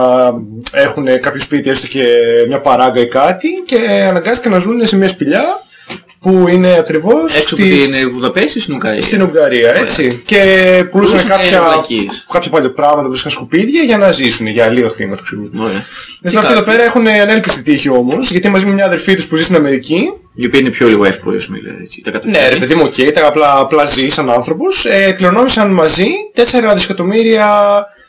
έχουν κάποιο σπίτι, έστω και μια παράγκα ή κάτι, και αναγκάστηκαν να ζουν σε μια σπηλιά που είναι ακριβώς Έξω από την ε, Βουδαπέστη στην Ουγγαρία. στην Ουγγαρία, έτσι. Και πουλούσαν Πουλούσαν κάποια, βλακείες. κάποια παλιοπράγματα, βρίσκαν σκουπίδια για να ζήσουν για λίγα χρήματα, ξέρω. Ωραία. Στην αυτή εδώ πέρα έχουν ανέλπιστη τύχη όμως, γιατί μαζί με μια αδερφή τους που ζει στην Αμερική. Η οποία είναι πιο λίγο εύκολη, ας πούμε, έτσι. Τα Ναι, καταφέρνει. ρε παιδί μου, οκ, τα απλά, απλά ζει σαν άνθρωπος. Ε, κληρονόμησαν μαζί 4 δισεκατομμύρια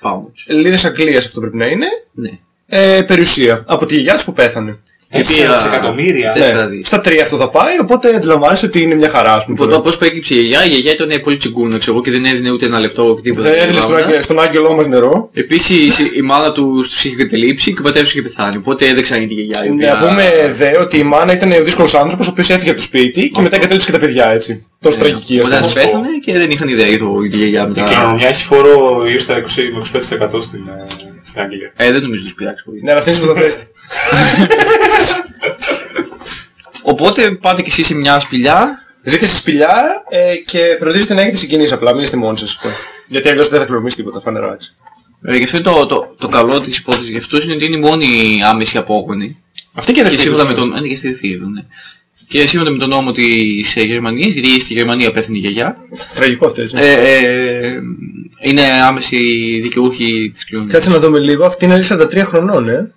Pounds. Λίρες Αγγλίας αυτό πρέπει να είναι. Ναι. Ε, περιουσία. Από τη γιαγιά της που πέθανε. Έξι δισεκατομμύρια. Τέσσερα Ναι. δις. Στα τρία αυτό θα πάει, οπότε αντιλαμβάνεσαι ότι είναι μια χαρά. Ας πούμε, Από τώρα. το πώς προέκυψε η γιαγιά, η γιαγιά ήταν πολύ τσιγκούνο, ξέρω εγώ, και δεν έδινε ούτε ένα λεπτό και τίποτα. Δεν έδινε στον, άγγε- στον άγγελό μας νερό. Επίσης η μάνα του τους είχε εγκαταλείψει και ο πατέρας τους είχε πεθάνει. Οπότε έδεξαν για τη γιαγιά. η Ναι, οποία- Να πούμε δε ότι η μάνα ήταν ο δύσκολος άνθρωπος ο οποίος έφυγε από το σπίτι και μετά εγκατέλειψε και τα παιδιά έτσι. Τόσο τραγική Ο ας πατέρας πούμε. πέθανε και δεν είχαν ιδέα για το για τη γιαγιά Η μετά. κληρονομιά έχει φόρο γύρω στα 20 με 25% στην, ε, στην Αγγλία. Ε, δεν νομίζω τους πειράξει πολύ. Ναι, αλλά αυτή είναι στη Βουδαπέστη. Οπότε πάτε κι εσείς σε μια σπηλιά. Ζείτε στη σπηλιά ε, και φροντίζετε να έχετε συγκινήσει απλά, μην είστε μόνοι σας. αυτό. Γιατί αλλιώς δεν θα κληρονομήσει τίποτα, φανερά έτσι. Ε, γι' αυτό το, το, το καλό της υπόθεσης για αυτούς είναι ότι είναι η μόνη άμεση απόγονη. Αυτή και η Και αδερφή σύμφωνα με τους, τον, ναι, και στη αδερφή του, ναι. Και σύμφωνα με τον νόμο της ε, Γερμανίας, γιατί στη Γερμανία πέθανε η γιαγιά, Τραγικό αυτό έτσι. ε, ε, είναι άμεση δικαιούχη της κληρονομιάς. Κάτσε να δούμε λίγο, αυτή είναι 43 χρονών, ε.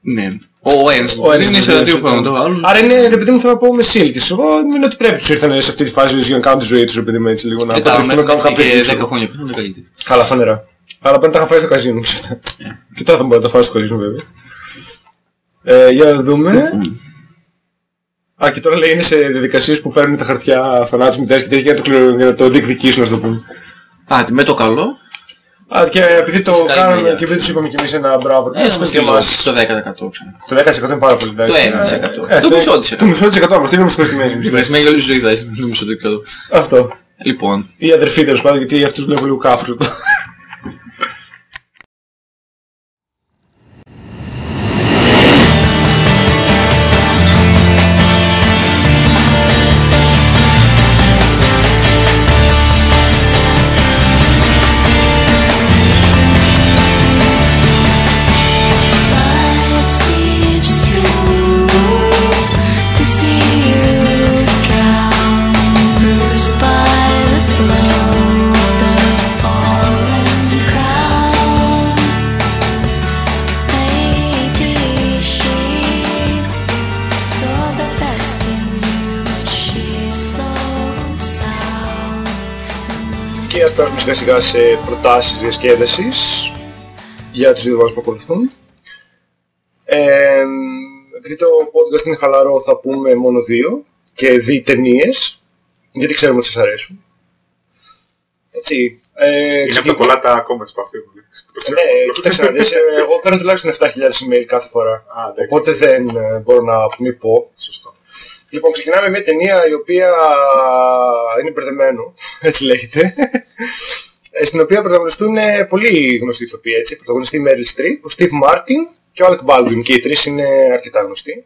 Ναι. Ο Ένς, Ο ένας είναι είναι 42 42 χρόνων τώρα. άλλο- Άρα είναι, ρε παιδί μου, θέλω να πω μεσήλικης. Εγώ είναι ότι πρέπει τους ήρθαν σε αυτή τη φάση για να κάνουν τη ζωή τους, ρε παιδί μου, έτσι λίγο να Ε, τα πατριστούν να κάνουν μέχρι κάποια και παιδί. 10 χρόνια πριν ήταν καλύτερη. Καλά, φανερά. Αλλά πρέπει να τα είχα φάει στο καζίνο, ξέρετε. Και τώρα θα μπορεί να τα φάω στο χωρίσμα, βέβαια. Ε, για να δούμε. Α, και τώρα λέει είναι σε διαδικασίες που παίρνουν τα χαρτιά θανάτους μητέρας και τέτοια για να το, κληρο- για να το διεκδικήσουν, ας το πούμε. Α, με το καλό, Α, και επειδή το καλή κάναμε δουλειά. και επειδή τους είπαμε κι εμείς ένα μπράβο, ε, ε, νομίζω και εμάς. το 10% ξανά. Το 10% είναι πάρα πολύ. εντάξει. Το 1%. Ε, Το μισό της Το μισό της εκατό, μας είναι ευχαριστημένοι. Στην περασμένη όλη τη ζωή θα είσαι νομίζω το καλό. Αυτό. Λοιπόν, Οι αδερφοί τέλος πάντων, γιατί αυτούς βλέπω λίγο κάφρου. Σε προτάσεις διασκέδασης για τους δύο βάζους που ακολουθούν. Ε, επειδή το podcast είναι χαλαρό θα πούμε μόνο δύο και δει ταινίες, γιατί ξέρουμε ότι σας αρέσουν. Έτσι. Ε, Είναι από ξεκι- τα πολλά τα comments που αφήνουν. που το ξέρω. Ναι, κοίταξε να δεις, ε, εγώ παίρνω τουλάχιστον 7.000 email κάθε φορά. Α, εντάξει. Οπότε δεν ε, μπορώ να μην πω. Σωστό. Λοιπόν, ξεκινάμε με μια ταινία η οποία είναι μπερδεμένο, έτσι λέγεται. Ε, στην οποία πρωταγωνιστούν ε, πολύ γνωστοί ηθοποιοί, έτσι. Πρωταγωνιστεί η Meryl Streep, ο Steve Martin και ο Alec Baldwin. Και οι τρεις είναι αρκετά γνωστοί.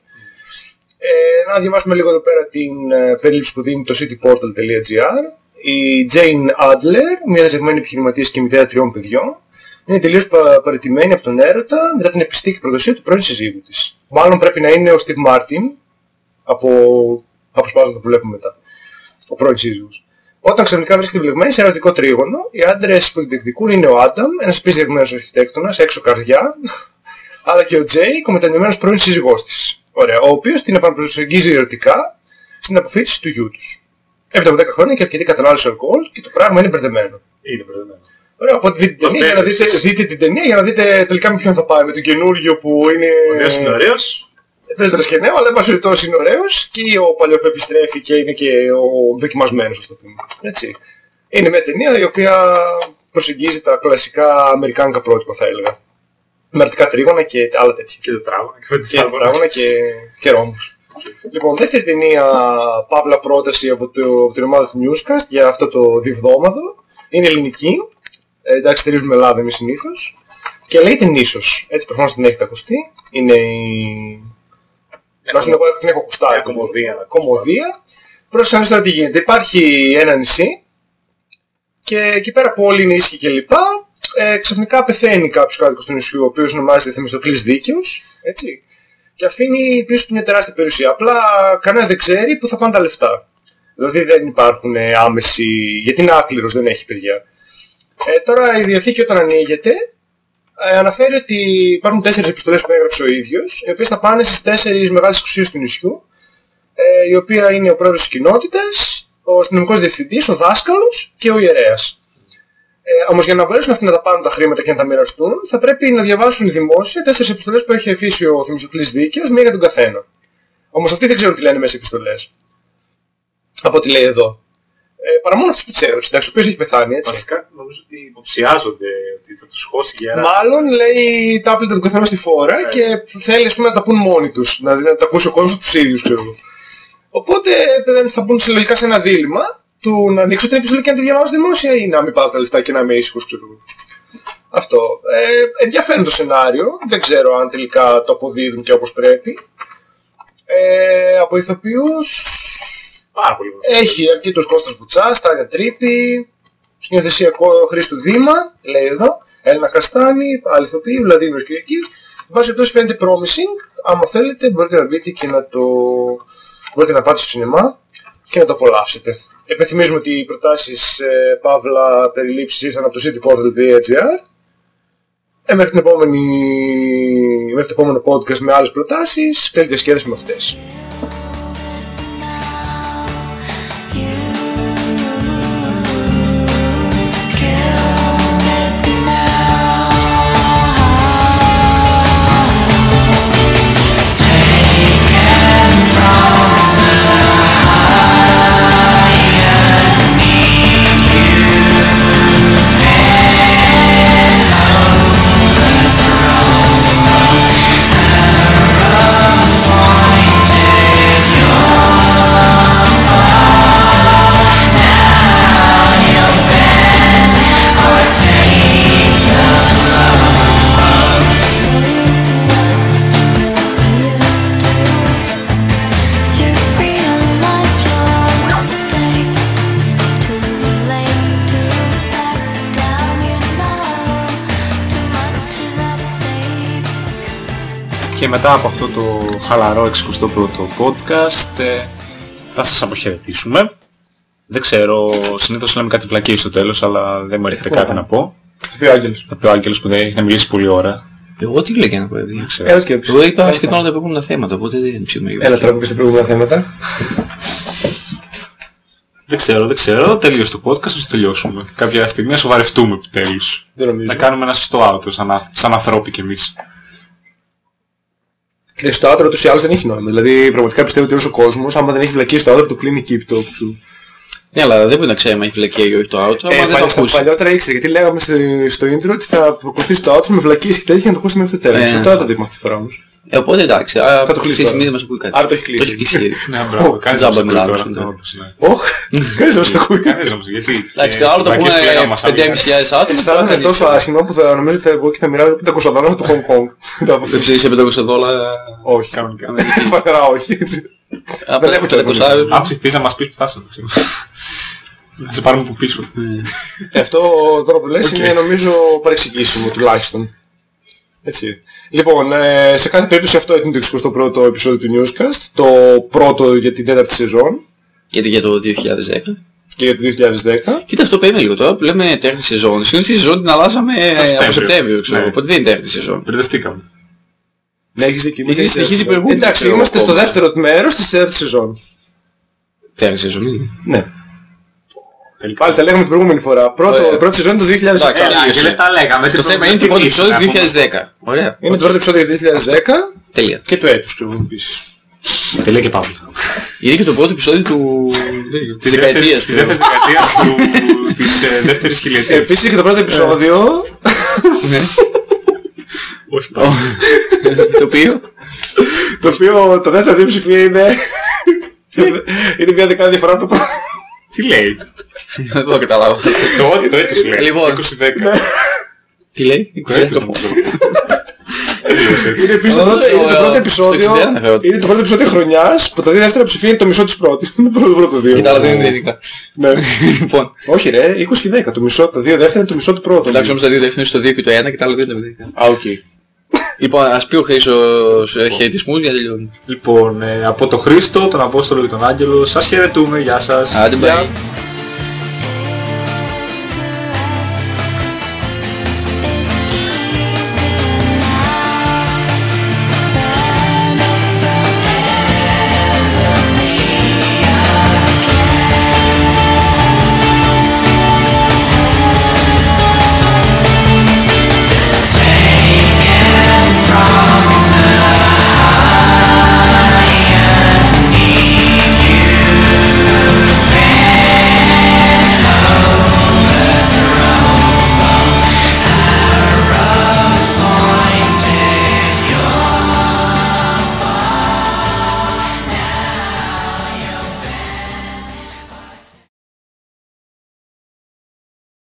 Ε, να διαβάσουμε λίγο εδώ πέρα την ε, περίληψη που δίνει το cityportal.gr. Η Jane Adler, μια δεσμευμένη επιχειρηματίας και μητέρα τριών παιδιών, είναι τελείως πα- παραιτημένη από τον έρωτα μετά την επιστή και προδοσία του πρώην συζύγου της. Μάλλον πρέπει να είναι ο Steve Martin, από αποσπάσματα που βλέπουμε μετά. Ο πρώην σύζυγος. Όταν ξαφνικά βρίσκεται εμπλεγμένη σε ένα ερωτικό τρίγωνο, οι άντρες που την διεκδικούν είναι ο Άνταμ, ένας επίσης διεκδικημένος αρχιτέκτονας, έξω καρδιά, αλλά και ο Τζέι, ο μετανιωμένος πρώην σύζυγός της. Ωραία, ο οποίος την επαναπροσεγγίζει ερωτικά στην αποφύτιση του γιού τους. Έπειτα από 10 χρόνια και αρκετή κατανάλωση αλκοόλ και το πράγμα είναι μπερδεμένο. Είναι μπερδεμένο. Ωραία, οπότε δείτε την Πώς ταινία για να δείτε, μπέρδεψες. δείτε την ταινία για να δείτε τελικά με ποιον θα πάει. Με τον καινούργιο που είναι. Ο νέος είναι ωραίος. Δεν τρασκενέω, αλλά εν πάση περιπτώσει είναι ωραίος και ο παλιός που επιστρέφει και είναι και ο δοκιμασμένος, ας το πούμε. Έτσι. Είναι μια ταινία η οποία προσεγγίζει τα κλασικά αμερικάνικα πρότυπα, θα έλεγα. Με αρτικά τρίγωνα και άλλα τέτοια. Και τετράγωνα. Και Και τετράγωνα και, και ρόμβους. Λοιπόν, δεύτερη ταινία, παύλα πρόταση από, το, από την ομάδα του Newscast για αυτό το διβδόμαδο. Είναι ελληνική. Ε, εντάξει, στηρίζουμε Ελλάδα εμείς συνήθως. Και λέγεται Νήσος. Έτσι προφανώς την έχετε ακουστεί. Είναι η... Τουλάχιστον εγώ την έχω ακουστά. Μια κομμωδία. Κομμωδία. Πρόσεχε να δεις τώρα τι γίνεται. Υπάρχει ένα νησί και εκεί πέρα που όλοι είναι ίσχυοι κλπ. Ε, ξαφνικά πεθαίνει κάποιος κάτοικος του νησιού, ο οποίος ονομάζεται Θεμιστοκλής Δίκαιος, έτσι, και αφήνει πίσω του μια τεράστια περιουσία. Απλά κανένας δεν ξέρει πού θα πάνε τα λεφτά. Δηλαδή δεν υπάρχουν ε, άμεση, γιατί είναι άκληρος, δεν έχει παιδιά. Ε, τώρα η Διαθήκη όταν ανοίγεται, ε, αναφέρει ότι υπάρχουν τέσσερις επιστολές που έγραψε ο ίδιος, οι οποίες θα πάνε στις τέσσερις μεγάλες εξουσίες του νησιού, ε, η οποία είναι ο πρόεδρος της κοινότητας, ο αστυνομικός διευθυντής, ο δάσκαλος και ο ιερέας. Ε, όμως για να μπορέσουν αυτοί να τα πάρουν τα χρήματα και να τα μοιραστούν, θα πρέπει να διαβάσουν δημόσια τέσσερις επιστολές που έχει αφήσει ο Θεμιστοκλής Δίκαιος, μία για τον καθένα. Όμως αυτοί δεν ξέρουν τι λένε μέσα οι επιστολές. Από ό,τι λέει εδώ. Ε, παρά μόνο αυτός που τις έγραψε, εντάξει, ο οποίος έχει πεθάνει, έτσι. Βασικά νομίζω ότι υποψιάζονται ότι θα τους χώσει γερά. Μάλλον λέει τα άπλυτα του καθένα στη φόρα Ναι. και θέλει ας πούμε, να τα πούν μόνοι τους, να, να τα ακούσει ο κόσμος τους ίδιους, ξέρω εγώ. Οπότε ε, θα μπουν συλλογικά σε ένα δίλημα του να ανοίξω την επιστολή και να τη διαβάσω δημόσια ή να μην πάω τα λεφτά και να είμαι ήσυχος, ξέρω εγώ. Αυτό. Ε, ενδιαφέρον το σενάριο. Δεν ξέρω αν τελικά το αποδίδουν και όπως πρέπει. Ε, από ηθοποιούς Πάρα πολύ γνωστός. έχει αρκετούς Κώστας Βουτσάς, Τάνια Τρίπη, σκηνοθεσιακό Χρήστου Δήμα, λέει εδώ, Έλληνα Καστάνη, άλλη ηθοποιοί, Βλαδίμιος Κυριακής. Εν πάση περιπτώσει φαίνεται promising. Άμα θέλετε μπορείτε να μπείτε και να το... μπορείτε να πάτε στο σινεμά και να το απολαύσετε. Επιθυμίζουμε ότι οι προτάσεις ε, Παύλα περιλήψεις ήρθαν από το cityportal.gr ε, μέχρι, την επόμενη... μέχρι το επόμενο podcast με άλλες προτάσεις, καλή διασκέδαση με αυτές. Και μετά από αυτό το χαλαρό 61ο podcast ε, θα σας αποχαιρετήσουμε. Δεν ξέρω, συνήθως λέμε κάτι βλακίες στο τέλος, αλλά δεν μου έρχεται πω. κάτι να πω. Θα πει ο Άγγελος. Θα πει ο Άγγελος που δεν έχει να μιλήσει πολλή ώρα. Εγώ τι λέει να πω, παιδί. ξέρω. Ε, ό,τι και Εγώ είπα σχεδόν όλα τα προηγούμενα θέματα, οπότε δεν ψήνουμε για Έλα τώρα που πεις τα προηγούμενα θέματα. Δεν ξέρω, δεν ξέρω. Τελείωσε το podcast, ας το τελειώσουμε. Κάποια στιγμή να σοβαρευτούμε επιτέλους. Δεν νομίζω. Να κάνουμε ένα σωστό outro, σαν, α- σαν ανθρώποι κι εμείς. Και στο άτρο τους ή άλλως δεν έχει νόημα. Δηλαδή πραγματικά πιστεύω ότι όσο ο κόσμος, άμα δεν έχει βλακίσει το άτρο, το κλείνει εκεί το σου. Ναι, αλλά δεν μπορεί να ξέρει αν έχει φυλακία ή όχι το outro, Ε, άμα δεν το παλιά- ακούσει. παλιότερα ήξερε γιατί λέγαμε στο, στο intro ότι θα προκολουθήσει το outro με βλακίες και τέτοια και να το ακούσει μέχρι το τέλος. Ε. Ε, τώρα δεν το έχουμε αυτή τη φορά όμως. Ε, οπότε εντάξει, α, Θα το κλείσει στη τώρα. συνείδη μας ακούει κάτι. Άρα το έχει κλείσει. Το έχει κλείσει ήδη. Ναι, μπράβο. Κανείς δεν Τζάμπα μας ακούει μιλάμε τώρα. σήμερα. Όντως, ναι. Όχι, κανείς δεν μας ακούει. Κανείς δεν μας- Γιατί. Εντάξει, ε, το άλλο το βλακίες πούμε που λέγαμε μας 5.500 άτομα. Θα είναι τόσο άσχημα που θα νομίζω ότι θα εγώ και θα μοιράζω 500 δολάρια του Hong Kong. Δεν ξέρεις σε 500 δόλαρα. Όχι. Κανονικά. Φανερά όχι. έτσι. Από έχω 500 Αν ψηθείς να μας πεις που θα είσαι. Να σε πάρουμε από πίσω. Ε, Αυτό τώρα που λες είναι νομίζω παρεξηγήσιμο τουλάχιστον. Έτσι. Λοιπόν, ε, σε κάθε περίπτωση αυτό ήταν το 61ο επεισόδιο του Newscast, το πρώτο για την τέταρτη σεζόν Γιατί για το 2010. και για το 2010. Κοίτα αυτό περίμενε λίγο τώρα που λέμε τέταρτη σεζόν. Συνήθως τη σεζόν την αλλάζαμε ε, Σεπτέμβριο. από Σεπτέμβριο, ξέρω. Ναι. Οπότε δεν είναι τέταρτη σεζόν. Μπερδευτήκαμε. Ναι, έχεις δίκιο. Γιατί είμαστε συνεχίζει η στη- προηγούμενη, Εντάξει, ξέρω, είμαστε στο ακόμα. δεύτερο μέρος της τέταρτης σεζόν. Τέταρτη σεζόν είναι. Ναι. Τελικά. Πάλι τα λέγαμε την προηγούμενη φορά. Πρώτο, Ωραία. πρώτη σεζόν το 2007. Εντάξει, Έλα, τελείωσε. Άγγελε, τα λέγαμε. Το θέμα είναι το πρώτο επεισόδιο του 2010. Ωραία. Είναι το πρώτο επεισόδιο για το 2010 Τέλεια. και του έτους, ξέρω εγώ επίσης. Τελεία και πάμε. Είναι και το πρώτο επεισόδιο του... της δεκαετίας. Της ξέρω. δεύτερης δεκαετίας του- της ε, δεύτερης χιλιετίας. Επίσης και το πρώτο επεισόδιο Ναι. Όχι πάλι. Το οποίο... το οποίο τα δεύτερα δύο ψηφία είναι είναι μια δεκάδα διαφορά από το πρώτο. Τι λέει; Δεν μπορώ να καταλάβω. Το ότι το έτος λέει. Λοιπόν. 2010. Τι λέει; Το έτος μου. Είναι επίσης το Νομίζω, πρώτο- είναι το ε, πρώτο στο επεισόδιο 61 αναφέρονται. είναι το πρώτο επεισόδιο χρονιάς που τα δύο δεύτερα ψηφία είναι το μισό της πρώτης. Είναι το πρώτο πρώτο δύο. Και τα άλλα δεν είναι ειδικά. Ναι. Λοιπόν, Όχι ρε, 20 και 10. Το μισό, τα δύο δεύτερα είναι το μισό του πρώτου. εντάξει όμως τα δύο δεύτερα είναι στο 2 και το 1 και τα άλλα δύο είναι το 10. Α, οκ. Λοιπόν, ας πει ο Χρήστος ε, χαιρετισμούς για να τελειώνει. Λοιπόν, ε, από τον Χρήστο, τον Απόστολο και τον Άγγελο, σας χαιρετούμε. Γεια σας. Άντε, bye.